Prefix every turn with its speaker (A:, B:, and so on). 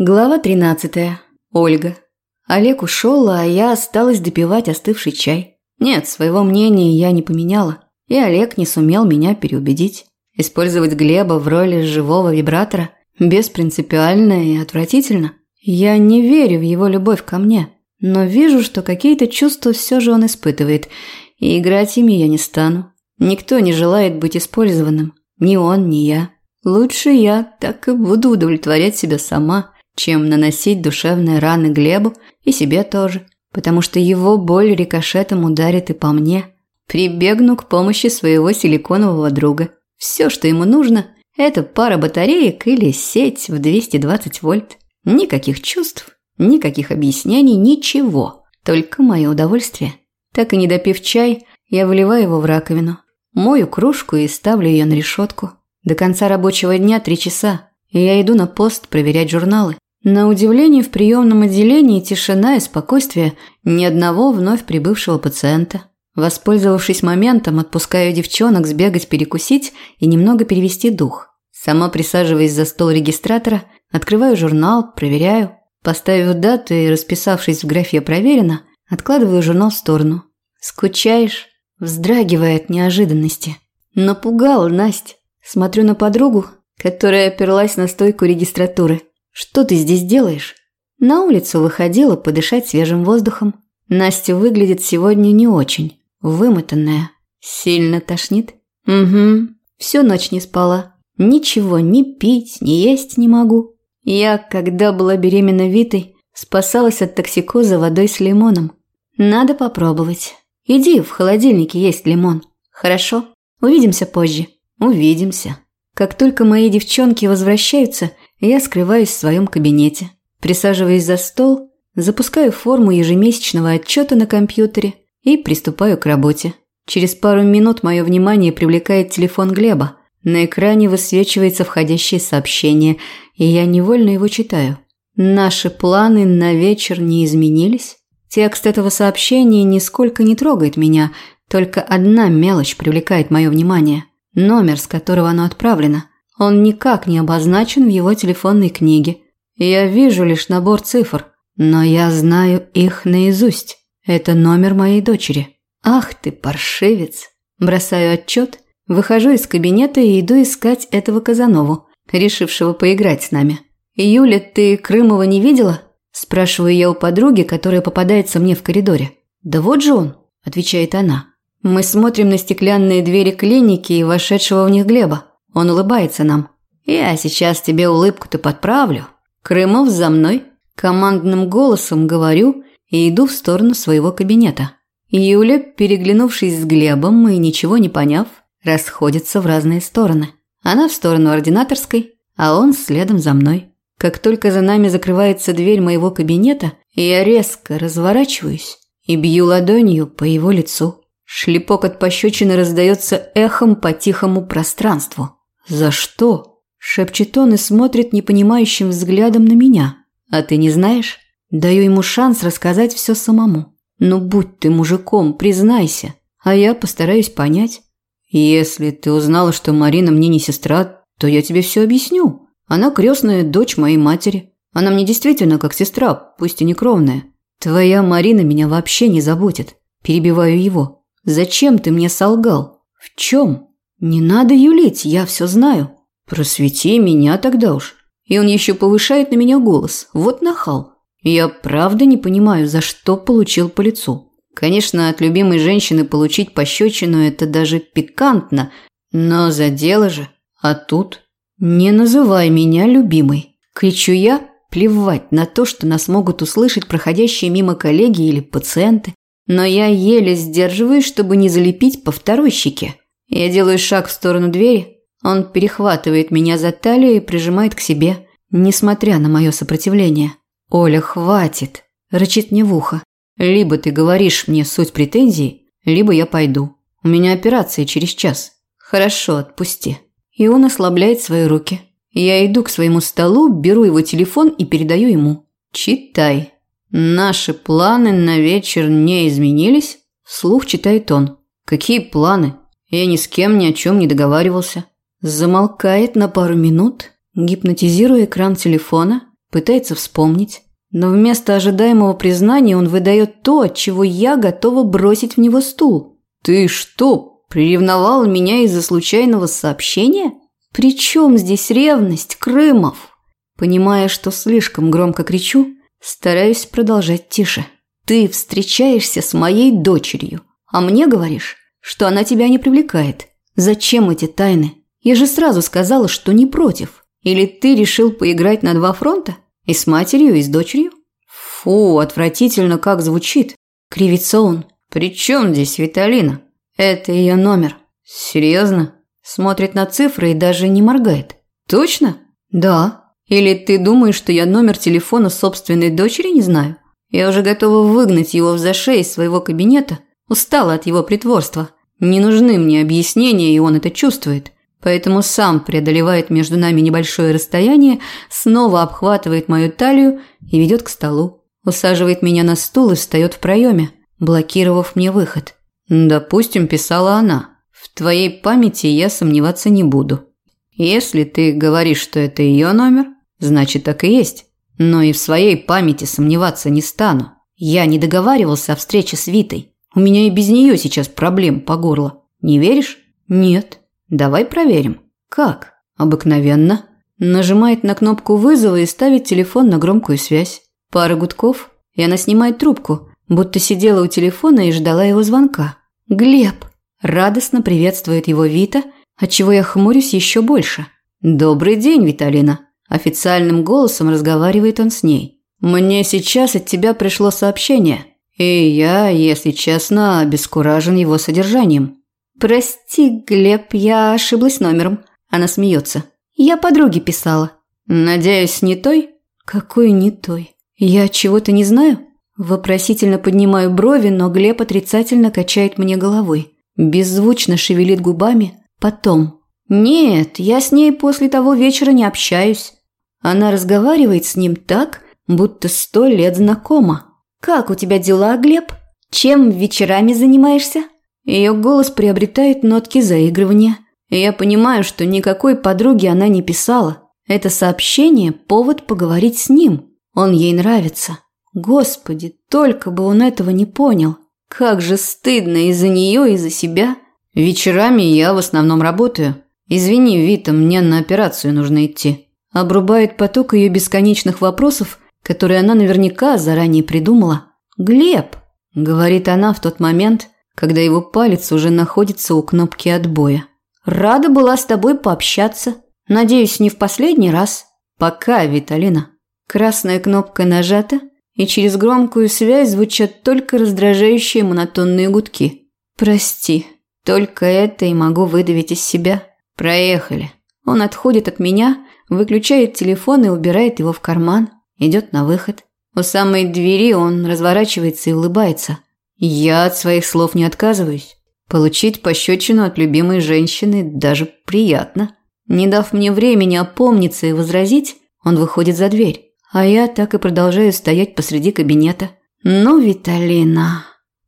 A: Глава 13. Ольга. Олег ушел, а я осталась допивать остывший чай. Нет, своего мнения я не поменяла, и Олег не сумел меня переубедить. Использовать Глеба в роли живого вибратора беспринципиально и отвратительно. Я не верю в его любовь ко мне, но вижу, что какие-то чувства все же он испытывает, и играть ими я не стану. Никто не желает быть использованным, ни он, ни я. Лучше я так и буду удовлетворять себя сама – чем наносить душевные раны Глебу и себе тоже, потому что его боль рикошетом ударит и по мне. Прибегну к помощи своего силиконового друга. Все, что ему нужно, это пара батареек или сеть в 220 вольт. Никаких чувств, никаких объяснений, ничего. Только мое удовольствие. Так и не допив чай, я выливаю его в раковину. Мою кружку и ставлю ее на решетку. До конца рабочего дня три часа, и я иду на пост проверять журналы. На удивление в приемном отделении тишина и спокойствие ни одного вновь прибывшего пациента. Воспользовавшись моментом, отпускаю девчонок сбегать перекусить и немного перевести дух. Сама присаживаясь за стол регистратора, открываю журнал, проверяю. Поставив дату и расписавшись в графе «Проверено», откладываю журнал в сторону. «Скучаешь?» Вздрагивая от неожиданности. Напугал Настя. Смотрю на подругу, которая оперлась на стойку регистратуры. «Что ты здесь делаешь?» На улицу выходила подышать свежим воздухом. Настя выглядит сегодня не очень, вымотанная. Сильно тошнит? Угу. Всю ночь не спала. Ничего ни пить, ни есть не могу. Я, когда была беременна Витой, спасалась от токсикоза водой с лимоном. Надо попробовать. Иди, в холодильнике есть лимон. Хорошо? Увидимся позже. Увидимся. Как только мои девчонки возвращаются, я скрываюсь в своем кабинете. Присаживаюсь за стол, запускаю форму ежемесячного отчета на компьютере и приступаю к работе. Через пару минут мое внимание привлекает телефон Глеба. На экране высвечивается входящее сообщение, и я невольно его читаю. Наши планы на вечер не изменились. Текст этого сообщения нисколько не трогает меня, только одна мелочь привлекает мое внимание. Номер, с которого оно отправлено. Он никак не обозначен в его телефонной книге. Я вижу лишь набор цифр, но я знаю их наизусть. Это номер моей дочери. Ах ты, паршивец. Бросаю отчет, выхожу из кабинета и иду искать этого Казанову, решившего поиграть с нами. «Юля, ты Крымова не видела?» Спрашиваю я у подруги, которая попадается мне в коридоре. «Да вот же он», – отвечает она. Мы смотрим на стеклянные двери клиники и вошедшего в них Глеба. Он улыбается нам. «Я сейчас тебе улыбку-то подправлю. Крымов за мной». Командным голосом говорю и иду в сторону своего кабинета. Юля, переглянувшись с Глебом и ничего не поняв, расходится в разные стороны. Она в сторону ординаторской, а он следом за мной. Как только за нами закрывается дверь моего кабинета, я резко разворачиваюсь и бью ладонью по его лицу. Шлепок от пощечины раздается эхом по тихому пространству. «За что?» – шепчет он и смотрит непонимающим взглядом на меня. «А ты не знаешь?» Даю ему шанс рассказать все самому. «Ну, будь ты мужиком, признайся, а я постараюсь понять». «Если ты узнала, что Марина мне не сестра, то я тебе все объясню. Она крестная дочь моей матери. Она мне действительно как сестра, пусть и не кровная. Твоя Марина меня вообще не заботит». Перебиваю его. «Зачем ты мне солгал? В чем?» «Не надо юлить, я все знаю. Просвети меня тогда уж». И он еще повышает на меня голос. Вот нахал. Я правда не понимаю, за что получил по лицу. Конечно, от любимой женщины получить пощечину – это даже пикантно, но за дело же. А тут «Не называй меня любимой», – кричу я, плевать на то, что нас могут услышать проходящие мимо коллеги или пациенты. Но я еле сдерживаюсь, чтобы не залепить по второй щеке. Я делаю шаг в сторону двери. Он перехватывает меня за талию и прижимает к себе, несмотря на мое сопротивление. «Оля, хватит!» – рычит мне в ухо. «Либо ты говоришь мне суть претензий, либо я пойду. У меня операция через час. Хорошо, отпусти». И он ослабляет свои руки. Я иду к своему столу, беру его телефон и передаю ему. «Читай». «Наши планы на вечер не изменились?» Слух читает он. «Какие планы?» Я ни с кем ни о чем не договаривался. Замолкает на пару минут, гипнотизируя экран телефона, пытается вспомнить. Но вместо ожидаемого признания он выдает то, от чего я готова бросить в него стул. «Ты что, приревновала меня из-за случайного сообщения? При чем здесь ревность, Крымов?» Понимая, что слишком громко кричу, стараюсь продолжать тише. «Ты встречаешься с моей дочерью, а мне говоришь, что она тебя не привлекает. Зачем эти тайны? Я же сразу сказала, что не против. Или ты решил поиграть на два фронта?» И с матерью, и с дочерью? Фу, отвратительно как звучит. Кривится он. При чем здесь Виталина? Это ее номер. Серьезно? Смотрит на цифры и даже не моргает. Точно? Да. Или ты думаешь, что я номер телефона собственной дочери не знаю? Я уже готова выгнать его в зашей из своего кабинета. Устала от его притворства. Не нужны мне объяснения, и он это чувствует поэтому сам преодолевает между нами небольшое расстояние, снова обхватывает мою талию и ведет к столу. Усаживает меня на стул и встает в проеме, блокировав мне выход. Допустим, писала она. В твоей памяти я сомневаться не буду. Если ты говоришь, что это ее номер, значит так и есть. Но и в своей памяти сомневаться не стану. Я не договаривался о встрече с Витой. У меня и без нее сейчас проблем по горло. Не веришь? Нет. Давай проверим. Как? Обыкновенно. Нажимает на кнопку вызова и ставит телефон на громкую связь. Пара гудков, и она снимает трубку, будто сидела у телефона и ждала его звонка. «Глеб!» Радостно приветствует его Вита, отчего я хмурюсь еще больше. «Добрый день, Виталина!» Официальным голосом разговаривает он с ней. «Мне сейчас от тебя пришло сообщение, и я, если честно, обескуражен его содержанием. «Прости, Глеб, я ошиблась номером». Она смеется. «Я подруге писала». «Надеюсь, не той?» «Какой не той? Я чего-то не знаю?» Вопросительно поднимаю брови, но Глеб отрицательно качает мне головой. Беззвучно шевелит губами. Потом. «Нет, я с ней после того вечера не общаюсь». Она разговаривает с ним так, будто сто лет знакома. «Как у тебя дела, Глеб? Чем вечерами занимаешься?» Ее голос приобретает нотки заигрывания. И я понимаю, что никакой подруге она не писала. Это сообщение – повод поговорить с ним. Он ей нравится. Господи, только бы он этого не понял. Как же стыдно из-за нее и за себя. Вечерами я в основном работаю. Извини, Вита, мне на операцию нужно идти. Обрубает поток ее бесконечных вопросов, которые она наверняка заранее придумала. «Глеб», – говорит она в тот момент – когда его палец уже находится у кнопки отбоя. «Рада была с тобой пообщаться. Надеюсь, не в последний раз. Пока, Виталина». Красная кнопка нажата, и через громкую связь звучат только раздражающие монотонные гудки. «Прости, только это и могу выдавить из себя. Проехали». Он отходит от меня, выключает телефон и убирает его в карман, идет на выход. У самой двери он разворачивается и улыбается – я от своих слов не отказываюсь. Получить пощечину от любимой женщины даже приятно. Не дав мне времени опомниться и возразить, он выходит за дверь. А я так и продолжаю стоять посреди кабинета. «Ну, Виталина...»